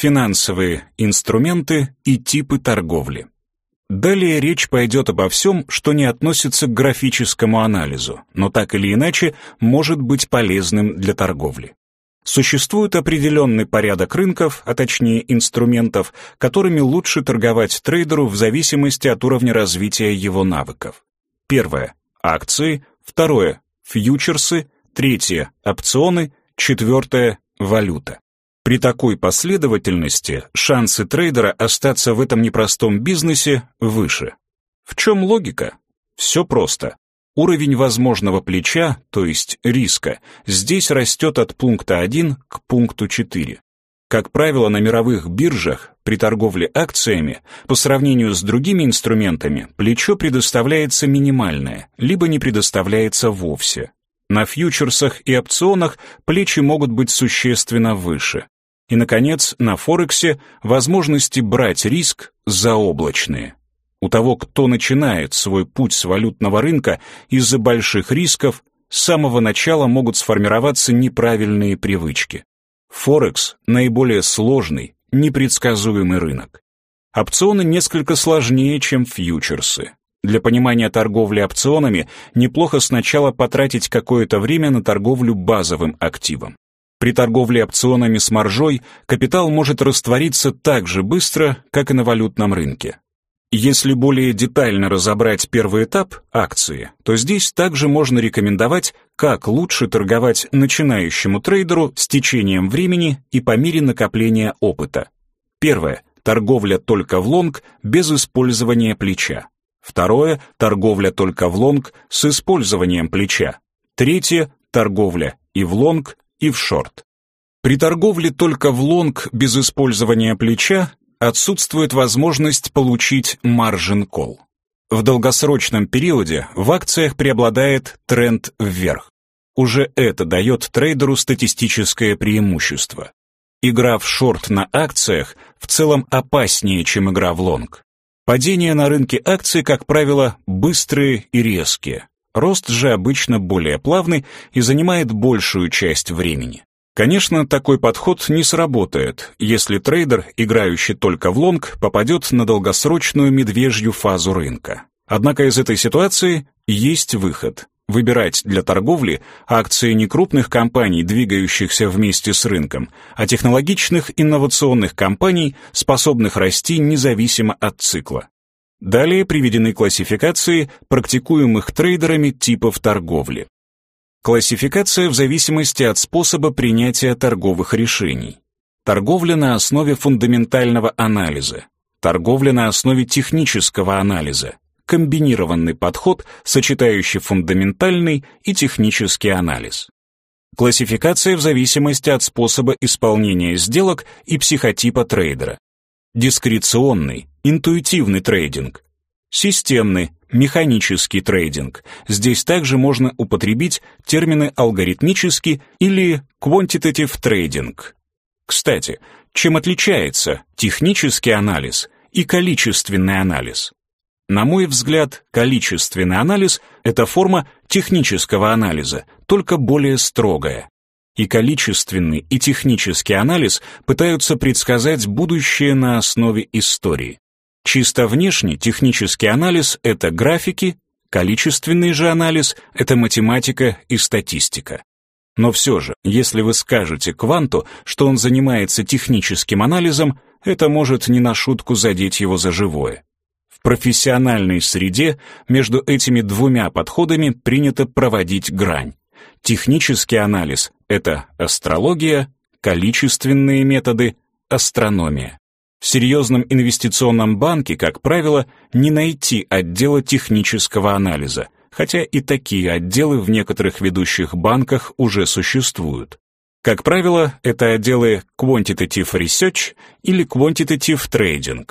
финансовые инструменты и типы торговли. Далее речь пойдет обо всем, что не относится к графическому анализу, но так или иначе может быть полезным для торговли. Существует определенный порядок рынков, а точнее инструментов, которыми лучше торговать трейдеру в зависимости от уровня развития его навыков. Первое – акции, второе – фьючерсы, третье – опционы, четвертое – валюта. При такой последовательности шансы трейдера остаться в этом непростом бизнесе выше. В чем логика? Все просто. Уровень возможного плеча, то есть риска, здесь растет от пункта 1 к пункту 4. Как правило, на мировых биржах при торговле акциями по сравнению с другими инструментами плечо предоставляется минимальное, либо не предоставляется вовсе. На фьючерсах и опционах плечи могут быть существенно выше. И, наконец, на Форексе возможности брать риск заоблачные. У того, кто начинает свой путь с валютного рынка из-за больших рисков, с самого начала могут сформироваться неправильные привычки. Форекс – наиболее сложный, непредсказуемый рынок. Опционы несколько сложнее, чем фьючерсы. Для понимания торговли опционами неплохо сначала потратить какое-то время на торговлю базовым активом. При торговле опционами с маржой капитал может раствориться так же быстро, как и на валютном рынке. Если более детально разобрать первый этап акции, то здесь также можно рекомендовать, как лучше торговать начинающему трейдеру с течением времени и по мере накопления опыта. Первое торговля только в лонг без использования плеча. Второе торговля только в лонг с использованием плеча. Третье торговля и в лонг, и в шорт. При торговле только в лонг без использования плеча отсутствует возможность получить margin call. В долгосрочном периоде в акциях преобладает тренд вверх. Уже это дает трейдеру статистическое преимущество. Игра в шорт на акциях в целом опаснее, чем игра в лонг. Падения на рынке акций, как правило, быстрые и резкие. Рост же обычно более плавный и занимает большую часть времени. Конечно, такой подход не сработает, если трейдер, играющий только в лонг, попадет на долгосрочную медвежью фазу рынка. Однако из этой ситуации есть выход. Выбирать для торговли акции не крупных компаний, двигающихся вместе с рынком, а технологичных инновационных компаний, способных расти независимо от цикла. Далее приведены классификации практикуемых трейдерами типов торговли. Классификация в зависимости от способа принятия торговых решений. Торговля на основе фундаментального анализа. Торговля на основе технического анализа. Комбинированный подход, сочетающий фундаментальный и технический анализ. Классификация в зависимости от способа исполнения сделок и психотипа трейдера. Дискреционный, интуитивный трейдинг, системный, механический трейдинг. Здесь также можно употребить термины алгоритмический или quantitative трейдинг. Кстати, чем отличается технический анализ и количественный анализ? На мой взгляд, количественный анализ — это форма технического анализа, только более строгая и количественный, и технический анализ пытаются предсказать будущее на основе истории. Чисто внешний технический анализ — это графики, количественный же анализ — это математика и статистика. Но все же, если вы скажете Кванту, что он занимается техническим анализом, это может не на шутку задеть его за живое. В профессиональной среде между этими двумя подходами принято проводить грань. Технический анализ — это астрология, количественные методы — астрономия. В серьезном инвестиционном банке, как правило, не найти отдела технического анализа, хотя и такие отделы в некоторых ведущих банках уже существуют. Как правило, это отделы Quantitative Research или Quantitative Trading.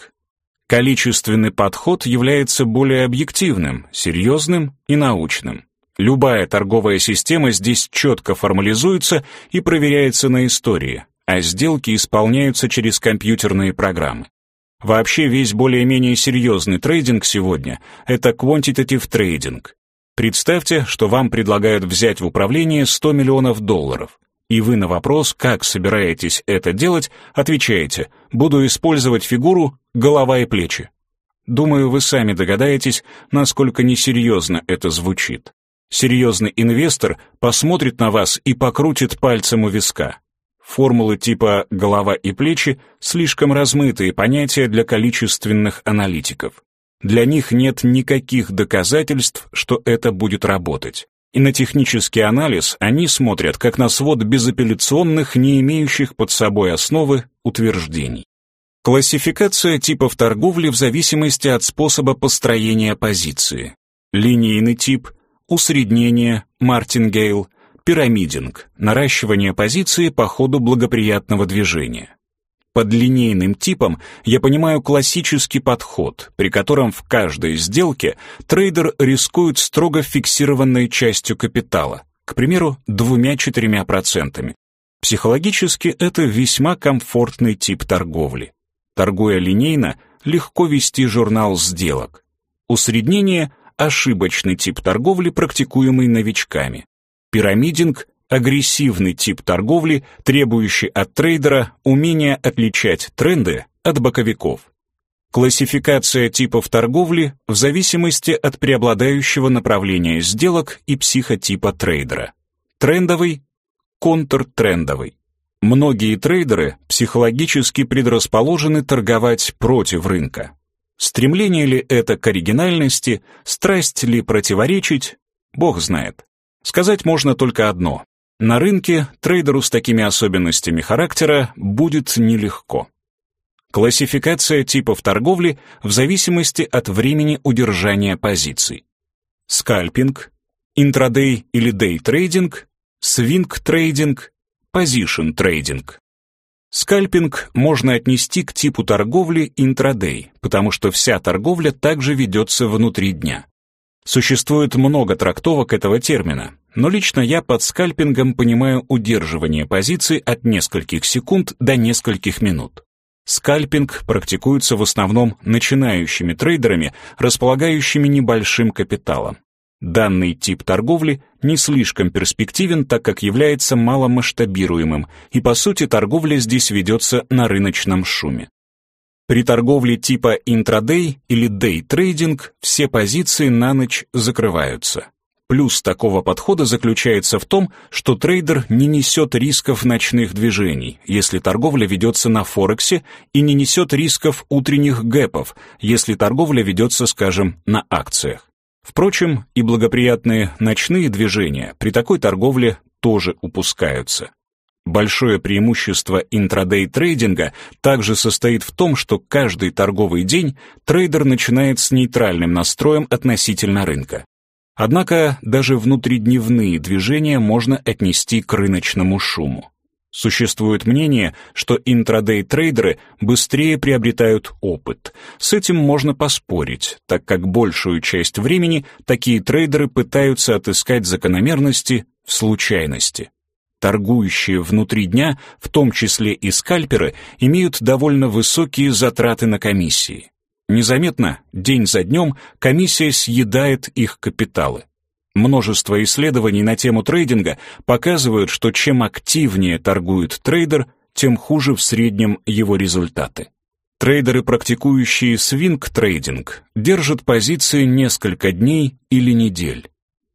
Количественный подход является более объективным, серьезным и научным. Любая торговая система здесь четко формализуется и проверяется на истории, а сделки исполняются через компьютерные программы. Вообще весь более-менее серьезный трейдинг сегодня — это quantitative трейдинг. Представьте, что вам предлагают взять в управление 100 миллионов долларов, и вы на вопрос, как собираетесь это делать, отвечаете буду использовать фигуру голова и плечи. Думаю, вы сами догадаетесь, насколько несерьезно это звучит. Серьезный инвестор посмотрит на вас и покрутит пальцем у виска. Формулы типа «голова и плечи» слишком размытые понятия для количественных аналитиков. Для них нет никаких доказательств, что это будет работать. И на технический анализ они смотрят как на свод безапелляционных, не имеющих под собой основы утверждений. Классификация типов торговли в зависимости от способа построения позиции. Линейный тип, усреднение, мартингейл – Пирамидинг – наращивание позиции по ходу благоприятного движения. Под линейным типом я понимаю классический подход, при котором в каждой сделке трейдер рискует строго фиксированной частью капитала, к примеру, двумя-четырьмя процентами. Психологически это весьма комфортный тип торговли. Торгуя линейно, легко вести журнал сделок. Усреднение – ошибочный тип торговли, практикуемый новичками. Пирамидинг — агрессивный тип торговли, требующий от трейдера умения отличать тренды от боковиков. Классификация типов торговли в зависимости от преобладающего направления сделок и психотипа трейдера. Трендовый, контртрендовый. Многие трейдеры психологически предрасположены торговать против рынка. Стремление ли это к оригинальности, страсть ли противоречить, бог знает. Сказать можно только одно. На рынке трейдеру с такими особенностями характера будет нелегко. Классификация типов торговли в зависимости от времени удержания позиций. Скальпинг, intraday или day trading, swing trading, position trading. Скальпинг можно отнести к типу торговли intraday, потому что вся торговля также ведется внутри дня. Существует много трактовок этого термина, но лично я под скальпингом понимаю удерживание позиции от нескольких секунд до нескольких минут. Скальпинг практикуется в основном начинающими трейдерами, располагающими небольшим капиталом. Данный тип торговли не слишком перспективен, так как является маломасштабируемым, и по сути торговля здесь ведется на рыночном шуме. При торговле типа интрадей или дейтрейдинг все позиции на ночь закрываются. Плюс такого подхода заключается в том, что трейдер не несет рисков ночных движений, если торговля ведется на Форексе, и не несет рисков утренних гэпов, если торговля ведется, скажем, на акциях. Впрочем, и благоприятные ночные движения при такой торговле тоже упускаются. Большое преимущество интрадей-трейдинга также состоит в том, что каждый торговый день трейдер начинает с нейтральным настроем относительно рынка. Однако даже внутридневные движения можно отнести к рыночному шуму. Существует мнение, что интрадей-трейдеры быстрее приобретают опыт. С этим можно поспорить, так как большую часть времени такие трейдеры пытаются отыскать закономерности в случайности. Торгующие внутри дня, в том числе и скальперы, имеют довольно высокие затраты на комиссии. Незаметно, день за днем, комиссия съедает их капиталы. Множество исследований на тему трейдинга показывают, что чем активнее торгует трейдер, тем хуже в среднем его результаты. Трейдеры, практикующие swing trading, держат позиции несколько дней или недель.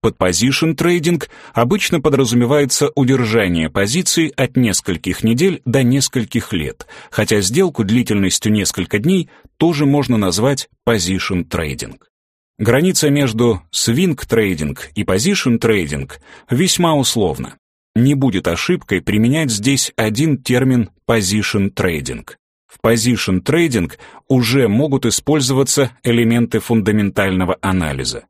Под position trading обычно подразумевается удержание позиций от нескольких недель до нескольких лет, хотя сделку длительностью несколько дней тоже можно назвать position trading. Граница между swing трейдинг и position трейдинг весьма условна. Не будет ошибкой применять здесь один термин position трейдинг. В position трейдинг уже могут использоваться элементы фундаментального анализа.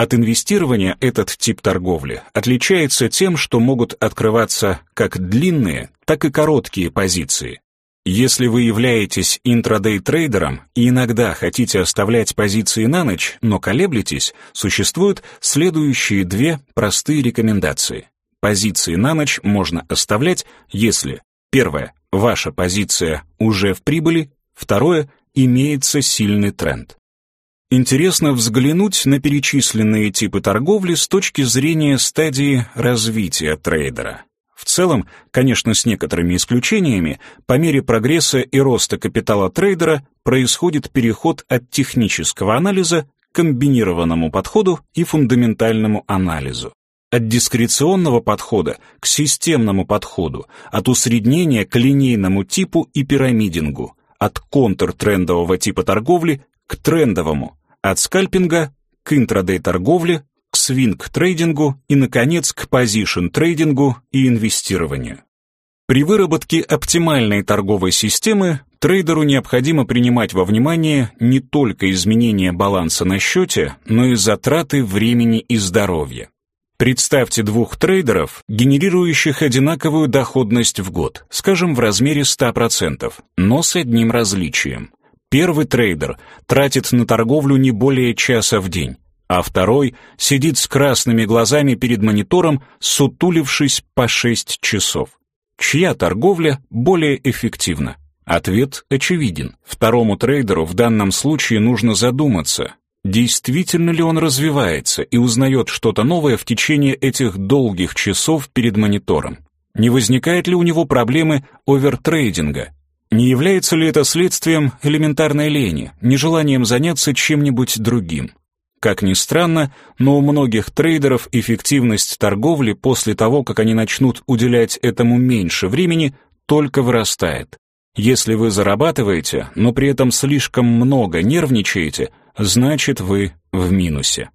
От инвестирования этот тип торговли отличается тем, что могут открываться как длинные, так и короткие позиции. Если вы являетесь интрадей-трейдером и иногда хотите оставлять позиции на ночь, но колеблетесь, существуют следующие две простые рекомендации. Позиции на ночь можно оставлять, если первое, ваша позиция уже в прибыли, второе, имеется сильный тренд. Интересно взглянуть на перечисленные типы торговли с точки зрения стадии развития трейдера. В целом, конечно, с некоторыми исключениями, по мере прогресса и роста капитала трейдера происходит переход от технического анализа к комбинированному подходу и фундаментальному анализу. От дискреционного подхода к системному подходу, от усреднения к линейному типу и пирамидингу, от контртрендового типа торговли к трендовому, от скальпинга к интрадей-торговле, к свинг-трейдингу и, наконец, к позишн-трейдингу и инвестированию. При выработке оптимальной торговой системы трейдеру необходимо принимать во внимание не только изменения баланса на счете, но и затраты времени и здоровья. Представьте двух трейдеров, генерирующих одинаковую доходность в год, скажем, в размере 100%, но с одним различием. Первый трейдер тратит на торговлю не более часа в день, а второй сидит с красными глазами перед монитором, сутулившись по 6 часов. Чья торговля более эффективна? Ответ очевиден. Второму трейдеру в данном случае нужно задуматься, действительно ли он развивается и узнает что-то новое в течение этих долгих часов перед монитором. Не возникает ли у него проблемы овертрейдинга? Не является ли это следствием элементарной лени, нежеланием заняться чем-нибудь другим? Как ни странно, но у многих трейдеров эффективность торговли после того, как они начнут уделять этому меньше времени, только вырастает. Если вы зарабатываете, но при этом слишком много нервничаете, значит вы в минусе.